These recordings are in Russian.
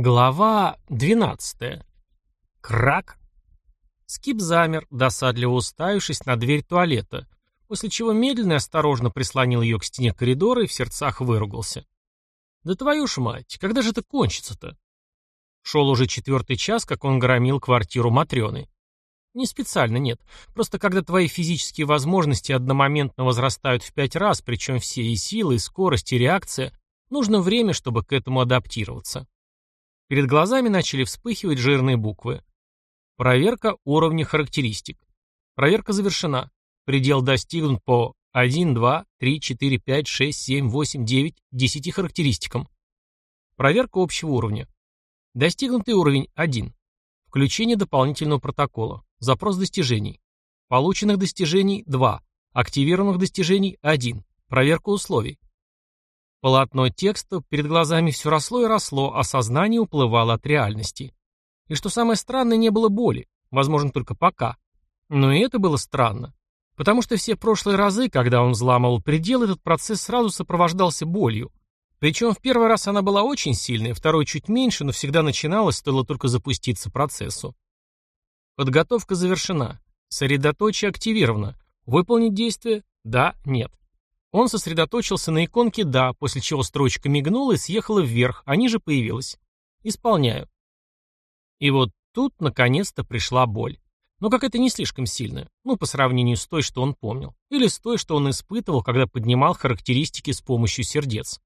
Глава 12. Крак. Скип замер, досадливо уставившись на дверь туалета, после чего медленно и осторожно прислонил ее к стене коридора и в сердцах выругался. «Да твою ж мать, когда же это кончится-то?» Шел уже четвертый час, как он громил квартиру Матрены. Не специально, нет. Просто когда твои физические возможности одномоментно возрастают в пять раз, причем все и силы, и скорость, и реакция, нужно время, чтобы к этому адаптироваться. Перед глазами начали вспыхивать жирные буквы. Проверка уровня характеристик. Проверка завершена. Предел достигнут по 1, 2, 3, 4, 5, 6, 7, 8, 9, 10 характеристикам. Проверка общего уровня. Достигнутый уровень 1. Включение дополнительного протокола. Запрос достижений. Полученных достижений 2. Активированных достижений 1. Проверка условий. Полотно текста перед глазами все росло и росло, а сознание уплывало от реальности. И что самое странное, не было боли. Возможно, только пока. Но и это было странно. Потому что все прошлые разы, когда он взламывал предел, этот процесс сразу сопровождался болью. Причем в первый раз она была очень сильной, второй чуть меньше, но всегда начиналась, стоило только запуститься процессу. Подготовка завершена. Сосредоточие активировано. Выполнить действие? Да, нет. Он сосредоточился на иконке «Да», после чего строчка мигнула и съехала вверх, а ниже появилась. «Исполняю». И вот тут, наконец-то, пришла боль. Но как это не слишком сильно, ну, по сравнению с той, что он помнил, или с той, что он испытывал, когда поднимал характеристики с помощью сердец.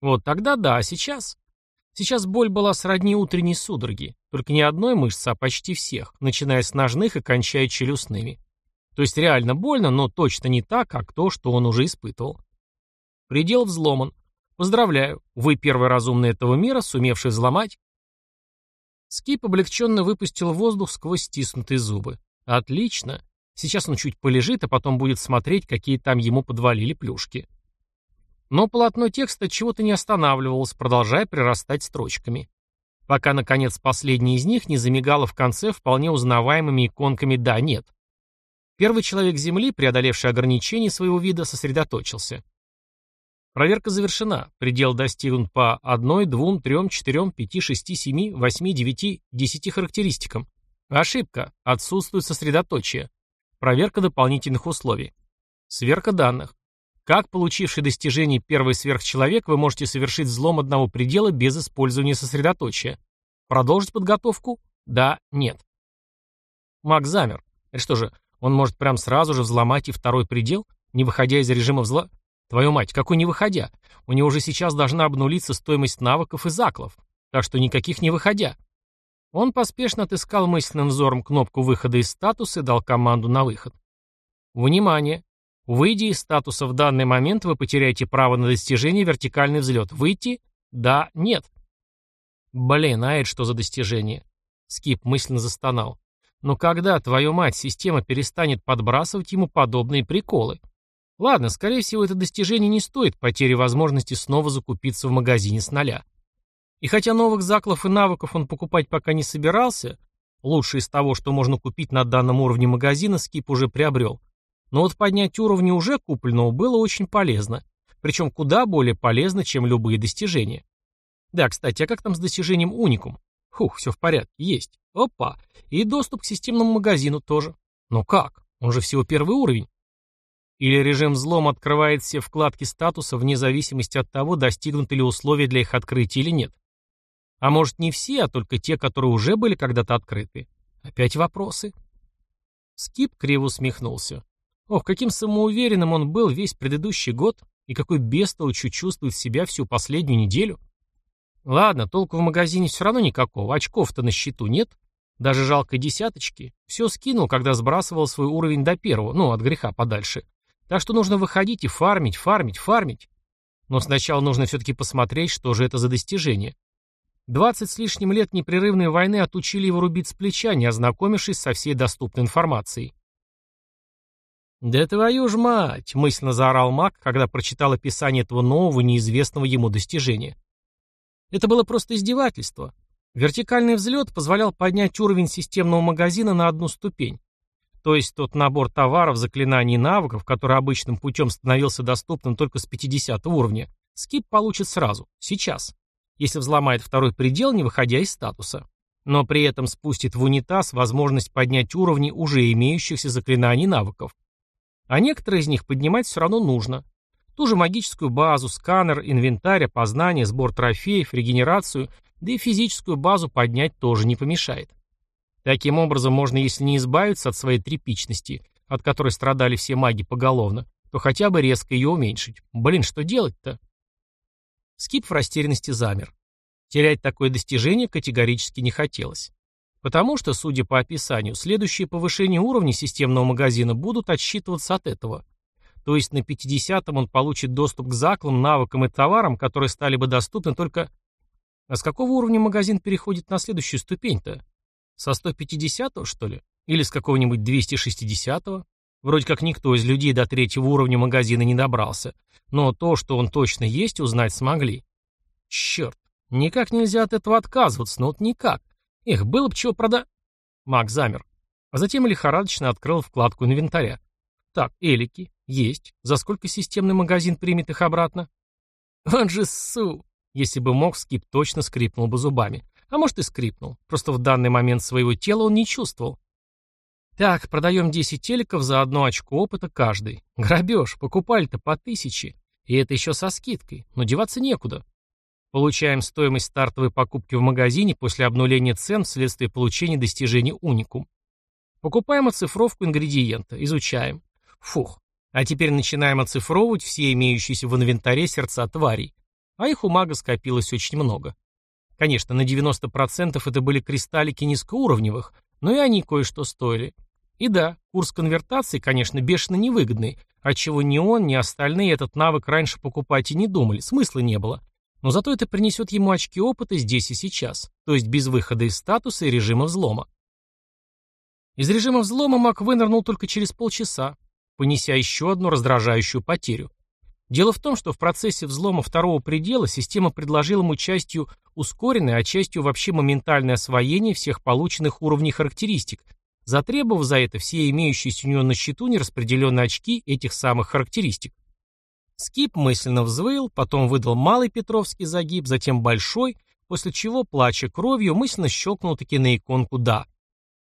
Вот тогда да, а сейчас? Сейчас боль была сродни утренней судороги, только не одной мышцы, а почти всех, начиная с ножных и кончая челюстными. То есть реально больно, но точно не так, как то, что он уже испытывал. Предел взломан. Поздравляю, вы первый разумный этого мира, сумевший взломать. Скип облегченно выпустил воздух сквозь стиснутые зубы. Отлично. Сейчас он чуть полежит, а потом будет смотреть, какие там ему подвалили плюшки. Но полотно текста чего-то не останавливалось, продолжая прирастать строчками. Пока, наконец, последний из них не замигало в конце вполне узнаваемыми иконками «да», «нет». Первый человек Земли, преодолевший ограничения своего вида, сосредоточился. Проверка завершена. Предел достигнут по 1, 2, 3, 4, 5, 6, 7, 8, 9, 10 характеристикам. Ошибка. Отсутствует сосредоточие. Проверка дополнительных условий. Сверка данных. Как получивший достижение первый сверхчеловек, вы можете совершить взлом одного предела без использования сосредоточия. Продолжить подготовку? Да, нет. Маг замер. Это что же, он может прям сразу же взломать и второй предел, не выходя из режима взла... Твою мать, какой не выходя? У него уже сейчас должна обнулиться стоимость навыков и заклов. Так что никаких не выходя. Он поспешно отыскал мысленным взором кнопку выхода из статуса и дал команду на выход. Внимание! Выйдя из статуса в данный момент, вы потеряете право на достижение вертикальный взлет. Выйти? Да, нет. Блин, а это что за достижение? Скип мысленно застонал. Но когда, твою мать, система перестанет подбрасывать ему подобные приколы? Ладно, скорее всего, это достижение не стоит потери возможности снова закупиться в магазине с нуля. И хотя новых заклов и навыков он покупать пока не собирался, лучшее из того, что можно купить на данном уровне магазина, Скип уже приобрел. Но вот поднять уровни уже купленного было очень полезно. Причем куда более полезно, чем любые достижения. Да, кстати, а как там с достижением уникум? Хух, все в порядке, есть. Опа. И доступ к системному магазину тоже. Но как? Он же всего первый уровень. Или режим взлома открывает все вкладки статуса вне зависимости от того, достигнуты ли условия для их открытия или нет. А может не все, а только те, которые уже были когда-то открыты. Опять вопросы? Скип криво усмехнулся. Ох, каким самоуверенным он был весь предыдущий год, и какой бестолочью чувствует себя всю последнюю неделю. Ладно, толку в магазине все равно никакого, очков-то на счету нет, даже жалкой десяточки. Все скинул, когда сбрасывал свой уровень до первого, ну, от греха подальше. Так что нужно выходить и фармить, фармить, фармить. Но сначала нужно все-таки посмотреть, что же это за достижение. Двадцать с лишним лет непрерывной войны отучили его рубить с плеча, не ознакомившись со всей доступной информацией. «Да твою ж мать!» — мысленно заорал маг, когда прочитал описание этого нового, неизвестного ему достижения. Это было просто издевательство. Вертикальный взлет позволял поднять уровень системного магазина на одну ступень. То есть тот набор товаров, заклинаний и навыков, который обычным путем становился доступным только с 50 уровня, скип получит сразу, сейчас. если взломает второй предел, не выходя из статуса. Но при этом спустит в унитаз возможность поднять уровни уже имеющихся заклинаний и навыков. А некоторые из них поднимать все равно нужно. Ту же магическую базу, сканер, инвентарь, опознание, сбор трофеев, регенерацию, да и физическую базу поднять тоже не помешает. Таким образом, можно, если не избавиться от своей тряпичности, от которой страдали все маги поголовно, то хотя бы резко ее уменьшить. Блин, что делать-то? Скип в растерянности замер. Терять такое достижение категорически не хотелось. Потому что, судя по описанию, следующие повышения уровня системного магазина будут отсчитываться от этого. То есть на 50-м он получит доступ к заклам, навыкам и товарам, которые стали бы доступны только... А с какого уровня магазин переходит на следующую ступень-то? Со 150-го, что ли? Или с какого-нибудь 260-го? Вроде как никто из людей до третьего уровня магазина не добрался. Но то, что он точно есть, узнать смогли. Черт, никак нельзя от этого отказываться, но вот никак. Эх, было бы чего прода... Маг замер. А затем лихорадочно открыл вкладку инвентаря. Так, элики. Есть. За сколько системный магазин примет их обратно? Он же су. Если бы мог, Скип точно скрипнул бы зубами. А может и скрипнул. Просто в данный момент своего тела он не чувствовал. Так, продаем 10 телеков за одно очко опыта каждый. Грабеж, покупали-то по тысяче. И это еще со скидкой. Но деваться некуда. Получаем стоимость стартовой покупки в магазине после обнуления цен вследствие получения достижений уникум. Покупаем оцифровку ингредиента, изучаем. Фух. А теперь начинаем оцифровывать все имеющиеся в инвентаре сердца тварей. А их у мага скопилось очень много. Конечно, на 90% это были кристаллики низкоуровневых, но и они кое-что стоили. И да, курс конвертации, конечно, бешено невыгодный, отчего ни он, ни остальные этот навык раньше покупать и не думали, смысла не было. Но зато это принесет ему очки опыта здесь и сейчас, то есть без выхода из статуса и режима взлома. Из режима взлома маг вынырнул только через полчаса, понеся еще одну раздражающую потерю. Дело в том, что в процессе взлома второго предела система предложила ему частью ускоренное, а частью вообще моментальное освоение всех полученных уровней характеристик, затребовав за это все имеющиеся у него на счету нераспределенные очки этих самых характеристик. Скип мысленно взвыл, потом выдал малый петровский загиб, затем большой, после чего, плача кровью, мысленно щелкнул таки на иконку «Да».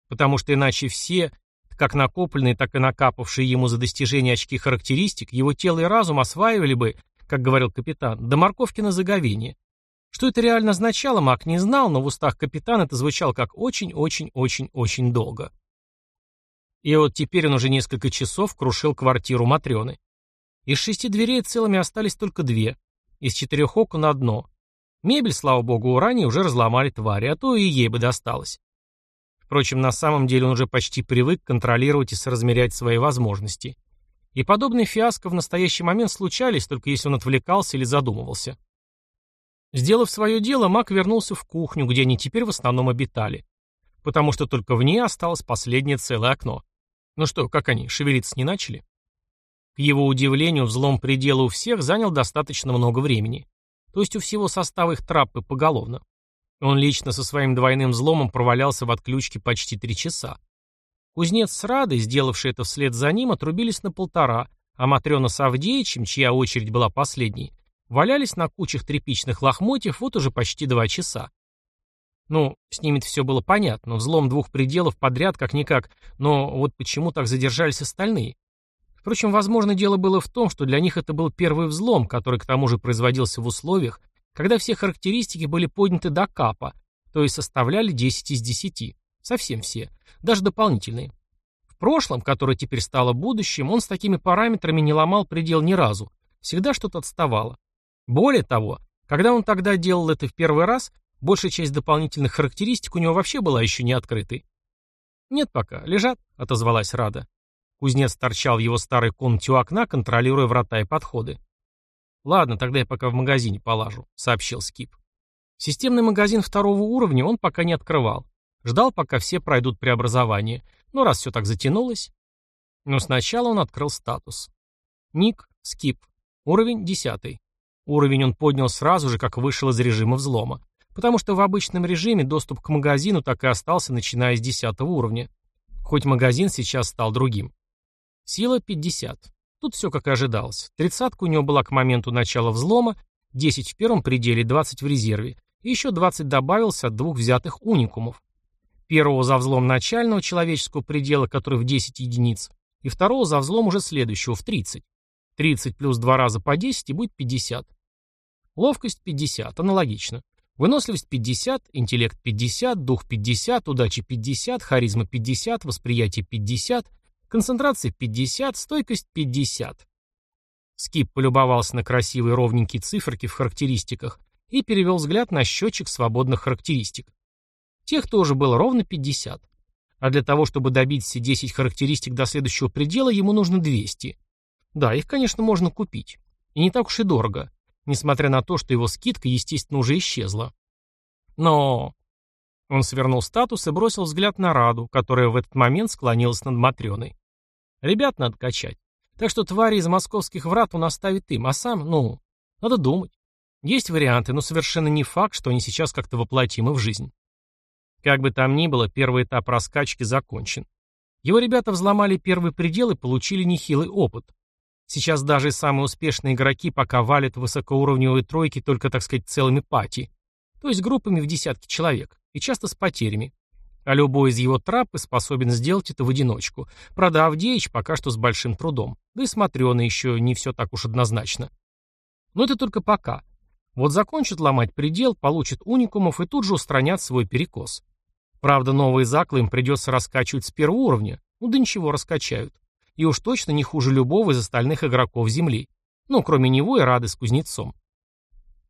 Потому что иначе все как накопленные, так и накапавшие ему за достижение очки характеристик, его тело и разум осваивали бы, как говорил капитан, до морковки на заговение. Что это реально означало, Мак не знал, но в устах капитана это звучало как очень-очень-очень-очень долго. И вот теперь он уже несколько часов крушил квартиру Матрёны. Из шести дверей целыми остались только две, из четырех окон одно. Мебель, слава богу, у Рани уже разломали твари, а то и ей бы досталось. Впрочем, на самом деле он уже почти привык контролировать и соразмерять свои возможности. И подобные фиаско в настоящий момент случались, только если он отвлекался или задумывался. Сделав свое дело, маг вернулся в кухню, где они теперь в основном обитали. Потому что только в ней осталось последнее целое окно. Ну что, как они, шевелиться не начали? К его удивлению, взлом предела у всех занял достаточно много времени. То есть у всего состава их траппы поголовно. Он лично со своим двойным взломом провалялся в отключке почти три часа. Кузнец с Радой, сделавший это вслед за ним, отрубились на полтора, а Матрена с Авдеичем, чья очередь была последней, валялись на кучах тряпичных лохмотьев вот уже почти два часа. Ну, с ними все было понятно, взлом двух пределов подряд как-никак, но вот почему так задержались остальные? Впрочем, возможно, дело было в том, что для них это был первый взлом, который к тому же производился в условиях, когда все характеристики были подняты до капа, то есть составляли 10 из 10. Совсем все. Даже дополнительные. В прошлом, которое теперь стало будущим, он с такими параметрами не ломал предел ни разу. Всегда что-то отставало. Более того, когда он тогда делал это в первый раз, большая часть дополнительных характеристик у него вообще была еще не открытой. «Нет пока, лежат», — отозвалась Рада. Кузнец торчал в его старой комнате у окна, контролируя врата и подходы. «Ладно, тогда я пока в магазине полажу», — сообщил Скип. Системный магазин второго уровня он пока не открывал. Ждал, пока все пройдут преобразование. Но раз все так затянулось... Но сначала он открыл статус. Ник, Скип. Уровень 10. Уровень он поднял сразу же, как вышел из режима взлома. Потому что в обычном режиме доступ к магазину так и остался, начиная с 10 уровня. Хоть магазин сейчас стал другим. Сила 50. Тут все как и ожидалось. Тридцатка у него была к моменту начала взлома, 10 в первом пределе, 20 в резерве, и еще 20 добавилось от двух взятых уникумов. Первого за взлом начального человеческого предела, который в 10 единиц, и второго за взлом уже следующего в 30. 30 плюс 2 раза по 10 и будет 50. Ловкость 50, аналогично. Выносливость 50, интеллект 50, дух 50, удача 50, харизма 50, восприятие 50, концентрация 50, стойкость 50. Скип полюбовался на красивые ровненькие циферки в характеристиках и перевел взгляд на счетчик свободных характеристик. Тех тоже было ровно 50. А для того, чтобы добить все 10 характеристик до следующего предела, ему нужно 200. Да, их, конечно, можно купить. И не так уж и дорого несмотря на то, что его скидка, естественно, уже исчезла. Но... Он свернул статус и бросил взгляд на Раду, которая в этот момент склонилась над Матрёной. Ребят надо качать. Так что твари из московских врат он оставит им, а сам, ну, надо думать. Есть варианты, но совершенно не факт, что они сейчас как-то воплотимы в жизнь. Как бы там ни было, первый этап раскачки закончен. Его ребята взломали первый предел и получили нехилый опыт. Сейчас даже самые успешные игроки пока валят высокоуровневые тройки только, так сказать, целыми пати, то есть группами в десятки человек, и часто с потерями. А любой из его трапы способен сделать это в одиночку. Правда, Авдеич пока что с большим трудом. Да и смотрено еще не все так уж однозначно. Но это только пока. Вот закончат ломать предел, получат уникумов и тут же устранят свой перекос. Правда, новые заклы им придется раскачивать с первого уровня. Ну да ничего, раскачают и уж точно не хуже любого из остальных игроков Земли. Ну, кроме него и Рады с Кузнецом.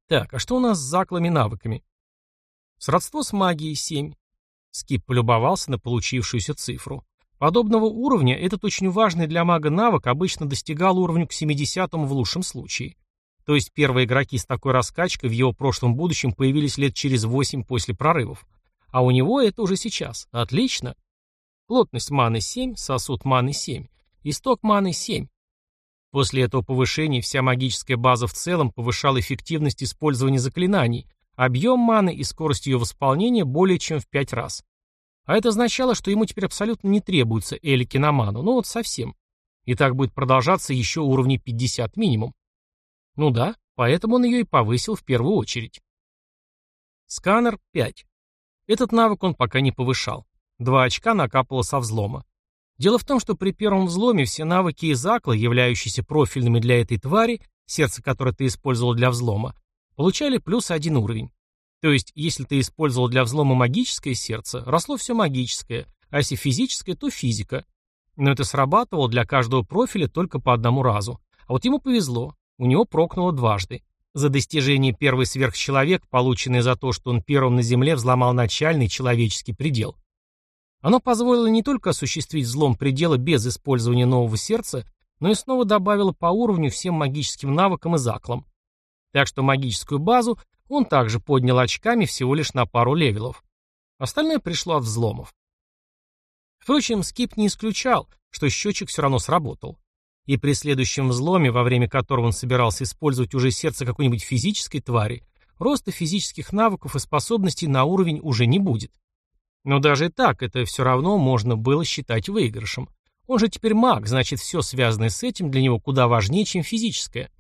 Так, а что у нас с заклами навыками? Сродство с магией 7. Скип полюбовался на получившуюся цифру. Подобного уровня этот очень важный для мага навык обычно достигал уровню к 70-му в лучшем случае. То есть первые игроки с такой раскачкой в его прошлом будущем появились лет через 8 после прорывов. А у него это уже сейчас. Отлично. Плотность маны 7, сосуд маны 7. Исток маны 7. После этого повышения вся магическая база в целом повышала эффективность использования заклинаний, объем маны и скорость ее восполнения более чем в 5 раз. А это означало, что ему теперь абсолютно не требуется элики на ману, ну вот совсем. И так будет продолжаться еще уровней 50 минимум. Ну да, поэтому он ее и повысил в первую очередь. Сканер 5. Этот навык он пока не повышал. Два очка накапало со взлома. Дело в том, что при первом взломе все навыки и заклы, являющиеся профильными для этой твари, сердце которое ты использовал для взлома, получали плюс один уровень. То есть, если ты использовал для взлома магическое сердце, росло все магическое, а если физическое, то физика. Но это срабатывало для каждого профиля только по одному разу. А вот ему повезло, у него прокнуло дважды. За достижение первый сверхчеловек, полученный за то, что он первым на Земле взломал начальный человеческий предел. Оно позволило не только осуществить взлом предела без использования нового сердца, но и снова добавило по уровню всем магическим навыкам и заклам. Так что магическую базу он также поднял очками всего лишь на пару левелов. Остальное пришло от взломов. Впрочем, Скип не исключал, что счетчик все равно сработал. И при следующем взломе, во время которого он собирался использовать уже сердце какой-нибудь физической твари, роста физических навыков и способностей на уровень уже не будет. Но даже так это все равно можно было считать выигрышем. Он же теперь маг, значит все связанное с этим для него куда важнее, чем физическое.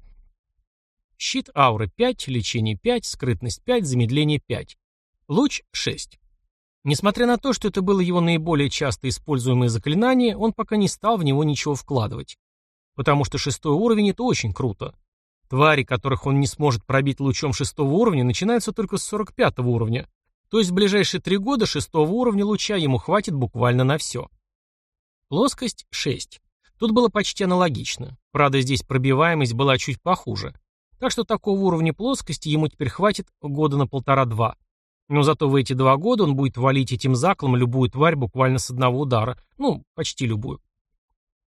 Щит ауры 5, лечение 5, скрытность 5, замедление 5. Луч 6. Несмотря на то, что это было его наиболее часто используемое заклинание, он пока не стал в него ничего вкладывать. Потому что шестой уровень это очень круто. Твари, которых он не сможет пробить лучом шестого уровня, начинаются только с 45 уровня, то есть в ближайшие три года шестого уровня луча ему хватит буквально на все. Плоскость 6. Тут было почти аналогично. Правда, здесь пробиваемость была чуть похуже. Так что такого уровня плоскости ему теперь хватит года на полтора-два. Но зато в эти два года он будет валить этим заклом любую тварь буквально с одного удара. Ну, почти любую.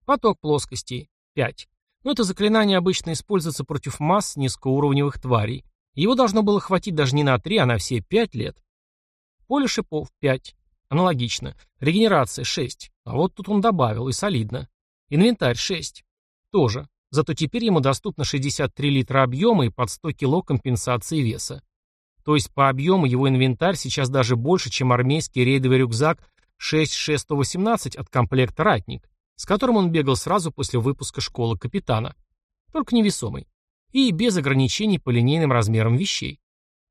Поток плоскостей 5. Но это заклинание обычно используется против масс низкоуровневых тварей. Его должно было хватить даже не на 3, а на все 5 лет. Поле шипов 5. Аналогично. Регенерация 6. А вот тут он добавил, и солидно. Инвентарь 6. Тоже. Зато теперь ему доступно 63 литра объема и под 100 кило компенсации веса. То есть по объему его инвентарь сейчас даже больше, чем армейский рейдовый рюкзак 6618 от комплекта «Ратник», с которым он бегал сразу после выпуска школы капитана. Только невесомый. и без ограничений по линейным размерам вещей.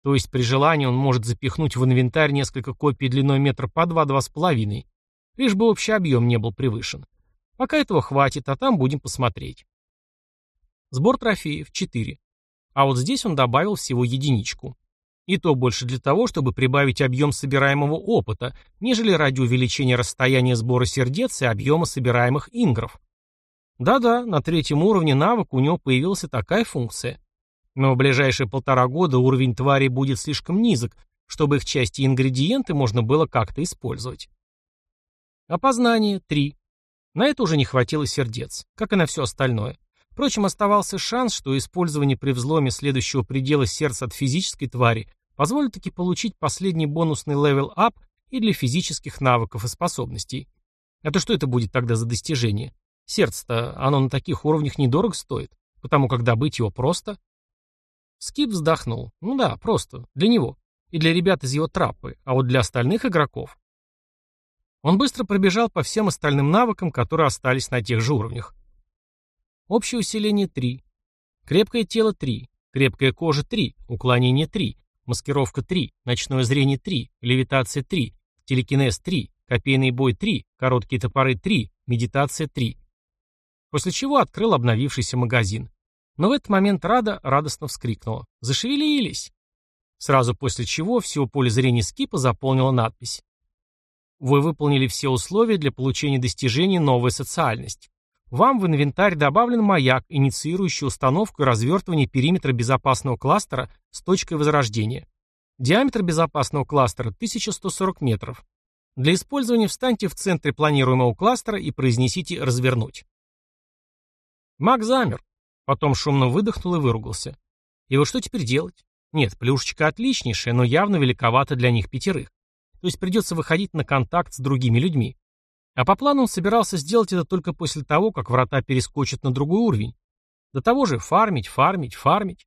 То есть при желании он может запихнуть в инвентарь несколько копий длиной метра по 2-2,5, лишь бы общий объем не был превышен. Пока этого хватит, а там будем посмотреть. Сбор трофеев – 4. А вот здесь он добавил всего единичку. И то больше для того, чтобы прибавить объем собираемого опыта, нежели ради увеличения расстояния сбора сердец и объема собираемых ингров. Да-да, на третьем уровне навык у него появилась такая функция. Но в ближайшие полтора года уровень тварей будет слишком низок, чтобы их части и ингредиенты можно было как-то использовать. Опознание – 3. На это уже не хватило сердец, как и на все остальное. Впрочем, оставался шанс, что использование при взломе следующего предела сердца от физической твари позволит таки получить последний бонусный левел-ап и для физических навыков и способностей. А то что это будет тогда за достижение? Сердце-то, оно на таких уровнях недорого стоит, потому как добыть его просто. Скип вздохнул. Ну да, просто. Для него. И для ребят из его траппы. А вот для остальных игроков... Он быстро пробежал по всем остальным навыкам, которые остались на тех же уровнях. Общее усиление 3. Крепкое тело 3. Крепкая кожа 3. Уклонение 3. Маскировка 3. Ночное зрение 3. Левитация 3. Телекинез 3. Копейный бой 3. Короткие топоры 3. Медитация 3. После чего открыл обновившийся магазин. Но в этот момент Рада радостно вскрикнула. «Зашевелились!» Сразу после чего всего поле зрения скипа заполнила надпись. Вы выполнили все условия для получения достижения «Новая социальность». Вам в инвентарь добавлен маяк, инициирующий установку и развертывание периметра безопасного кластера с точкой возрождения. Диаметр безопасного кластера 1140 метров. Для использования встаньте в центре планируемого кластера и произнесите «развернуть». Маг замер, потом шумно выдохнул и выругался. И вот что теперь делать? Нет, плюшечка отличнейшая, но явно великовата для них пятерых. То есть придется выходить на контакт с другими людьми. А по плану он собирался сделать это только после того, как врата перескочат на другой уровень. До того же фармить, фармить, фармить.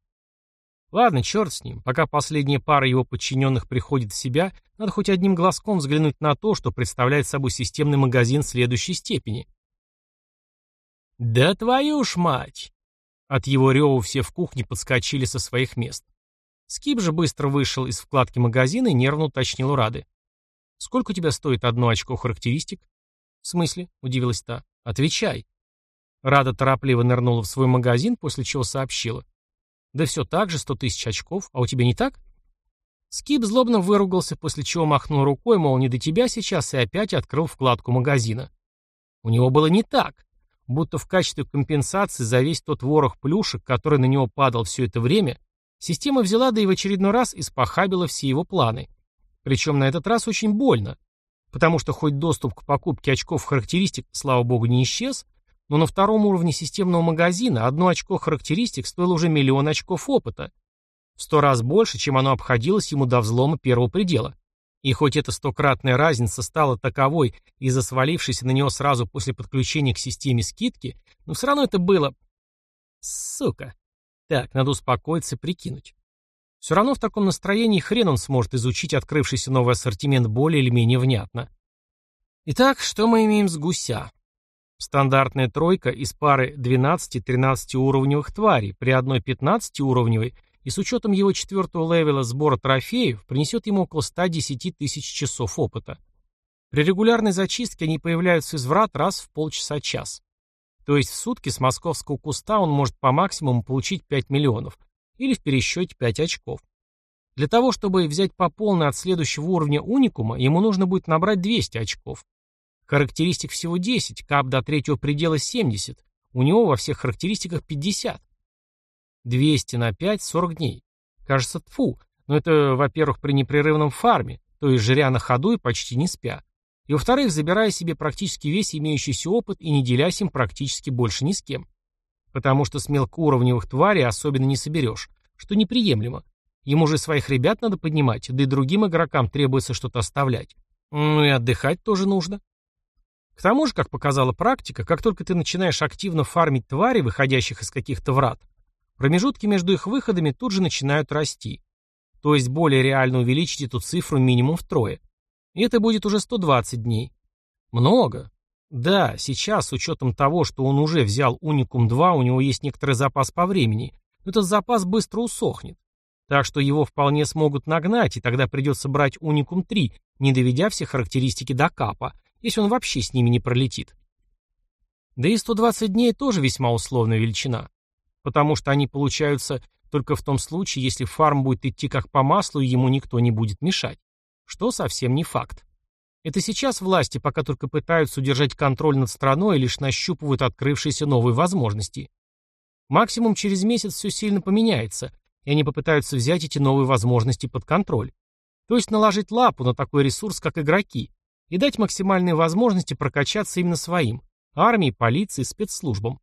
Ладно, черт с ним. Пока последняя пара его подчиненных приходит в себя, надо хоть одним глазком взглянуть на то, что представляет собой системный магазин следующей степени. «Да твою ж мать!» От его рева все в кухне подскочили со своих мест. Скип же быстро вышел из вкладки магазина и нервно уточнил у Рады. «Сколько у тебя стоит одно очко характеристик?» «В смысле?» — удивилась та. «Отвечай». Рада торопливо нырнула в свой магазин, после чего сообщила. «Да все так же, сто тысяч очков. А у тебя не так?» Скип злобно выругался, после чего махнул рукой, мол, не до тебя сейчас, и опять открыл вкладку магазина. У него было не так. Будто в качестве компенсации за весь тот ворох плюшек, который на него падал все это время, система взяла да и в очередной раз испохабила все его планы. Причем на этот раз очень больно. Потому что хоть доступ к покупке очков характеристик, слава богу, не исчез, но на втором уровне системного магазина одно очко характеристик стоило уже миллион очков опыта. В сто раз больше, чем оно обходилось ему до взлома первого предела. И хоть эта стократная разница стала таковой из-за свалившейся на него сразу после подключения к системе скидки, но все равно это было... Сука. Так, надо успокоиться прикинуть. Все равно в таком настроении хрен он сможет изучить открывшийся новый ассортимент более или менее внятно. Итак, что мы имеем с гуся? Стандартная тройка из пары 12-13 уровневых тварей при одной 15 уровневой и с учетом его четвертого левела сбора трофеев принесет ему около 110 тысяч часов опыта. При регулярной зачистке они появляются из врат раз в полчаса-час. То есть в сутки с московского куста он может по максимуму получить 5 миллионов, или в пересчете 5 очков. Для того, чтобы взять по полной от следующего уровня уникума, ему нужно будет набрать 200 очков. Характеристик всего 10, кап до третьего предела 70, у него во всех характеристиках 50. 200 на 5 – 40 дней. Кажется, тфу, но это, во-первых, при непрерывном фарме, то есть жря на ходу и почти не спя. И во-вторых, забирая себе практически весь имеющийся опыт и не делясь им практически больше ни с кем. Потому что с мелкоуровневых тварей особенно не соберешь, что неприемлемо. Ему же своих ребят надо поднимать, да и другим игрокам требуется что-то оставлять. Ну и отдыхать тоже нужно. К тому же, как показала практика, как только ты начинаешь активно фармить твари, выходящих из каких-то врат, промежутки между их выходами тут же начинают расти. То есть более реально увеличить эту цифру минимум втрое. И это будет уже 120 дней. Много. Да, сейчас, с учетом того, что он уже взял Уникум 2, у него есть некоторый запас по времени, этот запас быстро усохнет. Так что его вполне смогут нагнать, и тогда придется брать Уникум 3, не доведя все характеристики до капа, если он вообще с ними не пролетит. Да и 120 дней тоже весьма условная величина, потому что они получаются только в том случае, если фарм будет идти как по маслу и ему никто не будет мешать, что совсем не факт. Это сейчас власти пока только пытаются удержать контроль над страной и лишь нащупывают открывшиеся новые возможности. Максимум через месяц все сильно поменяется, и они попытаются взять эти новые возможности под контроль. То есть наложить лапу на такой ресурс, как игроки, и дать максимальные возможности прокачаться именно своим – армии, полиции, спецслужбам.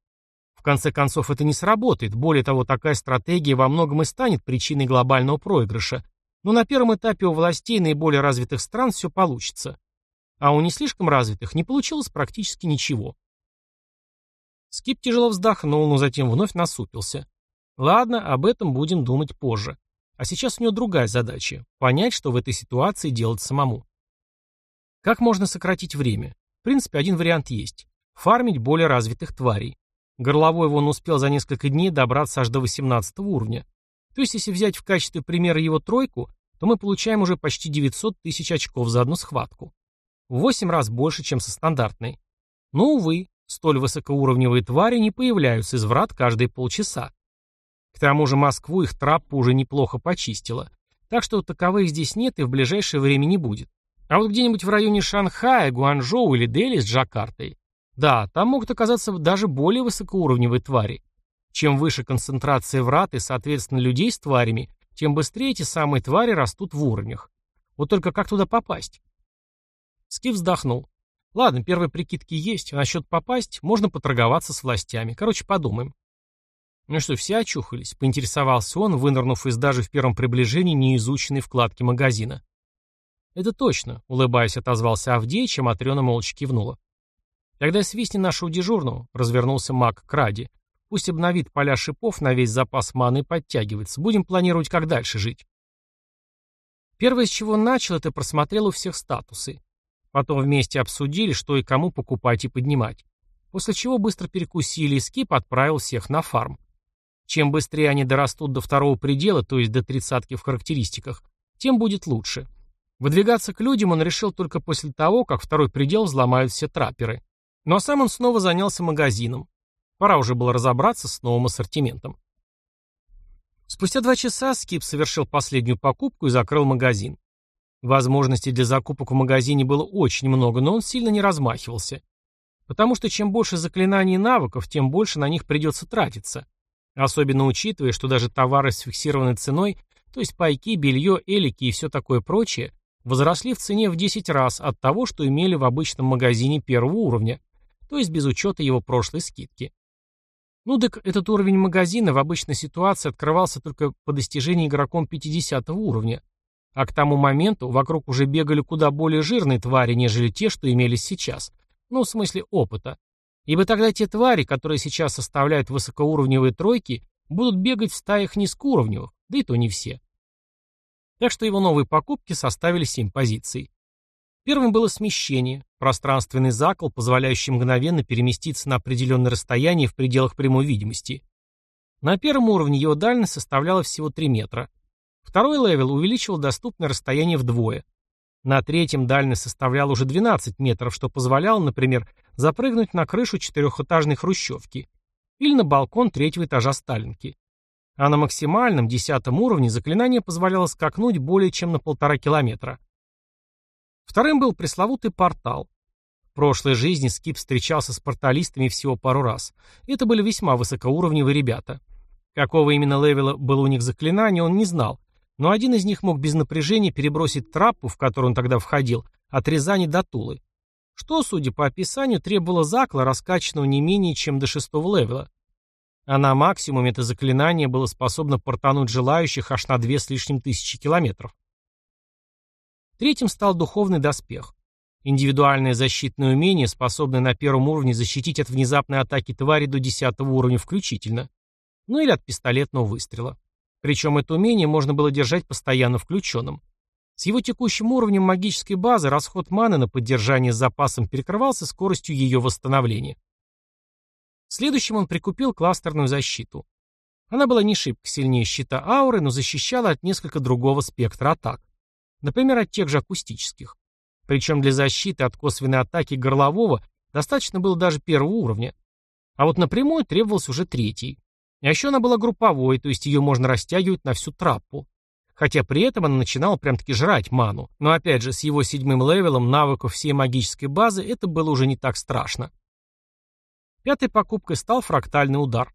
В конце концов, это не сработает, более того, такая стратегия во многом и станет причиной глобального проигрыша, но на первом этапе у властей наиболее развитых стран все получится. А у не слишком развитых не получилось практически ничего. Скип тяжело вздохнул, но затем вновь насупился. Ладно, об этом будем думать позже. А сейчас у него другая задача – понять, что в этой ситуации делать самому. Как можно сократить время? В принципе, один вариант есть. Фармить более развитых тварей. Горловой вон успел за несколько дней добраться аж до 18 уровня. То есть, если взять в качестве примера его тройку, то мы получаем уже почти 900 тысяч очков за одну схватку. В 8 раз больше, чем со стандартной. Но, увы, столь высокоуровневые твари не появляются из врат каждые полчаса. К тому же Москву их траппа уже неплохо почистила. Так что таковых здесь нет и в ближайшее время не будет. А вот где-нибудь в районе Шанхая, Гуанчжоу или Дели с Джакартой, да, там могут оказаться даже более высокоуровневые твари. Чем выше концентрация врат и, соответственно, людей с тварями, тем быстрее эти самые твари растут в уровнях. Вот только как туда попасть? Скиф вздохнул. Ладно, первые прикидки есть, а насчет попасть можно поторговаться с властями. Короче, подумаем. «Ну что, все очухались?» — поинтересовался он, вынырнув из даже в первом приближении неизученной вкладки магазина. «Это точно», — улыбаясь, отозвался Авдей, чем Матрена молча кивнула. «Тогда свистни нашего дежурного», — развернулся маг к Раде. «Пусть обновит поля шипов на весь запас маны и подтягивается. Будем планировать, как дальше жить». Первое, с чего он начал, это просмотрел у всех статусы. Потом вместе обсудили, что и кому покупать и поднимать. После чего быстро перекусили, и Скип отправил всех на фарм. Чем быстрее они дорастут до второго предела, то есть до тридцатки в характеристиках, тем будет лучше. Выдвигаться к людям он решил только после того, как второй предел взломают все трапперы. Ну а сам он снова занялся магазином. Пора уже было разобраться с новым ассортиментом. Спустя два часа Скип совершил последнюю покупку и закрыл магазин. Возможностей для закупок в магазине было очень много, но он сильно не размахивался. Потому что чем больше заклинаний и навыков, тем больше на них придется тратиться. Особенно учитывая, что даже товары с фиксированной ценой, то есть пайки, белье, элики и все такое прочее, возросли в цене в 10 раз от того, что имели в обычном магазине первого уровня, то есть без учета его прошлой скидки. Ну так этот уровень магазина в обычной ситуации открывался только по достижении игроком 50 уровня, а к тому моменту вокруг уже бегали куда более жирные твари, нежели те, что имелись сейчас, ну в смысле опыта, Ибо тогда те твари, которые сейчас составляют высокоуровневые тройки, будут бегать в стаях низкоуровневых, да и то не все. Так что его новые покупки составили 7 позиций. Первым было смещение, пространственный закол, позволяющий мгновенно переместиться на определенное расстояние в пределах прямой видимости. На первом уровне его дальность составляла всего 3 метра. Второй левел увеличивал доступное расстояние вдвое. На третьем дальность составляла уже 12 метров, что позволяло, например, запрыгнуть на крышу четырехэтажной хрущевки или на балкон третьего этажа Сталинки. А на максимальном, десятом уровне заклинание позволяло скакнуть более чем на полтора километра. Вторым был пресловутый портал. В прошлой жизни Скип встречался с порталистами всего пару раз. Это были весьма высокоуровневые ребята. Какого именно левела было у них заклинание, он не знал, но один из них мог без напряжения перебросить группу, в которую он тогда входил, от Рязани до Тулы что, судя по описанию, требовало закла, раскачанного не менее чем до шестого левела. А на максимуме это заклинание было способно портануть желающих аж на две с лишним тысячи километров. Третьим стал духовный доспех. Индивидуальное защитное умение, способное на первом уровне защитить от внезапной атаки твари до десятого уровня включительно. Ну или от пистолетного выстрела. Причем это умение можно было держать постоянно включенным. С его текущим уровнем магической базы расход маны на поддержание с запасом перекрывался скоростью ее восстановления. Следующим он прикупил кластерную защиту. Она была не шибко сильнее щита ауры, но защищала от несколько другого спектра атак. Например, от тех же акустических. Причем для защиты от косвенной атаки горлового достаточно было даже первого уровня. А вот напрямую требовался уже третий. А еще она была групповой, то есть ее можно растягивать на всю траппу. Хотя при этом она начинала прям-таки жрать ману. Но опять же, с его седьмым левелом навыков всей магической базы это было уже не так страшно. Пятой покупкой стал фрактальный удар.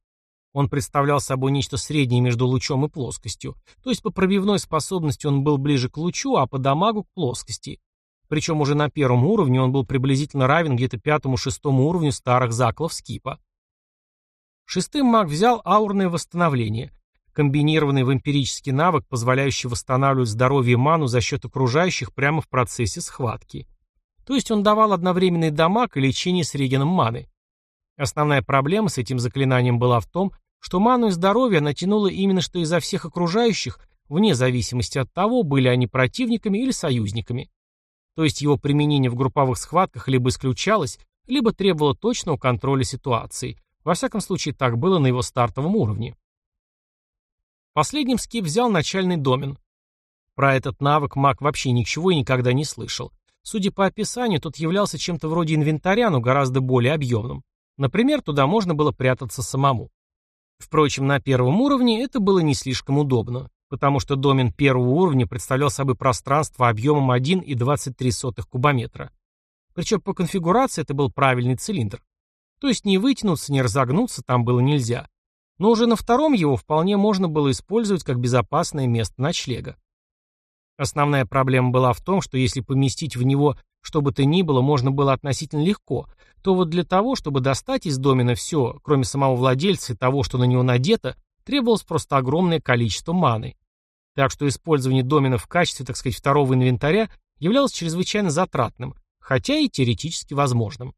Он представлял собой нечто среднее между лучом и плоскостью. То есть по пробивной способности он был ближе к лучу, а по дамагу к плоскости. Причем уже на первом уровне он был приблизительно равен где-то пятому-шестому уровню старых заклов скипа. Шестым маг взял аурное восстановление, комбинированный в эмпирический навык, позволяющий восстанавливать здоровье ману за счет окружающих прямо в процессе схватки. То есть он давал одновременный дамаг и лечение с регеном маны. Основная проблема с этим заклинанием была в том, что ману и здоровье натянуло именно что изо всех окружающих, вне зависимости от того, были они противниками или союзниками. То есть его применение в групповых схватках либо исключалось, либо требовало точного контроля ситуации. Во всяком случае, так было на его стартовом уровне. Последним Скип взял начальный домен. Про этот навык маг вообще ничего и никогда не слышал. Судя по описанию, тот являлся чем-то вроде инвентаря, но гораздо более объемным. Например, туда можно было прятаться самому. Впрочем, на первом уровне это было не слишком удобно, потому что домен первого уровня представлял собой пространство объемом 1,23 кубометра. Причем по конфигурации это был правильный цилиндр. То есть не вытянуться, не разогнуться там было нельзя. Но уже на втором его вполне можно было использовать как безопасное место ночлега. Основная проблема была в том, что если поместить в него что бы то ни было можно было относительно легко, то вот для того, чтобы достать из домена все, кроме самого владельца и того, что на него надето, требовалось просто огромное количество маны. Так что использование домена в качестве, так сказать, второго инвентаря являлось чрезвычайно затратным, хотя и теоретически возможным.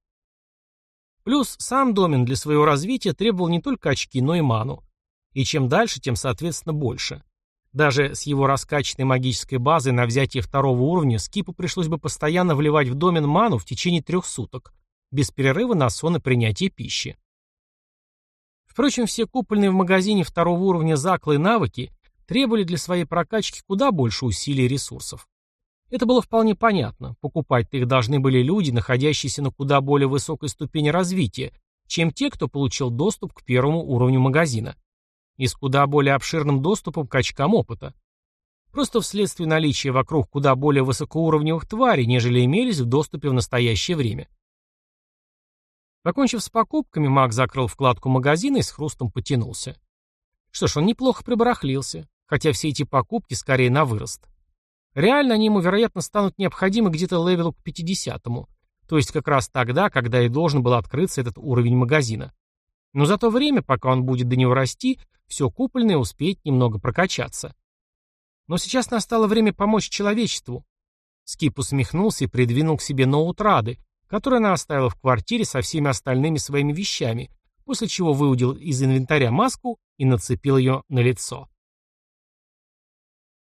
Плюс сам домен для своего развития требовал не только очки, но и ману. И чем дальше, тем, соответственно, больше. Даже с его раскачанной магической базой на взятие второго уровня Скипу пришлось бы постоянно вливать в домен ману в течение трех суток, без перерыва на сон и принятие пищи. Впрочем, все купленные в магазине второго уровня заклы и навыки требовали для своей прокачки куда больше усилий и ресурсов. Это было вполне понятно, покупать их должны были люди, находящиеся на куда более высокой ступени развития, чем те, кто получил доступ к первому уровню магазина и с куда более обширным доступом к очкам опыта. Просто вследствие наличия вокруг куда более высокоуровневых тварей, нежели имелись в доступе в настоящее время. Покончив с покупками, маг закрыл вкладку магазина и с хрустом потянулся. Что ж, он неплохо прибарахлился, хотя все эти покупки скорее на вырост. Реально они ему, вероятно, станут необходимы где-то левелу к 50-му, то есть как раз тогда, когда и должен был открыться этот уровень магазина. Но за то время, пока он будет до него расти, все купленное успеет немного прокачаться. Но сейчас настало время помочь человечеству. Скип усмехнулся и придвинул к себе ноут Рады, который она оставила в квартире со всеми остальными своими вещами, после чего выудил из инвентаря маску и нацепил ее на лицо.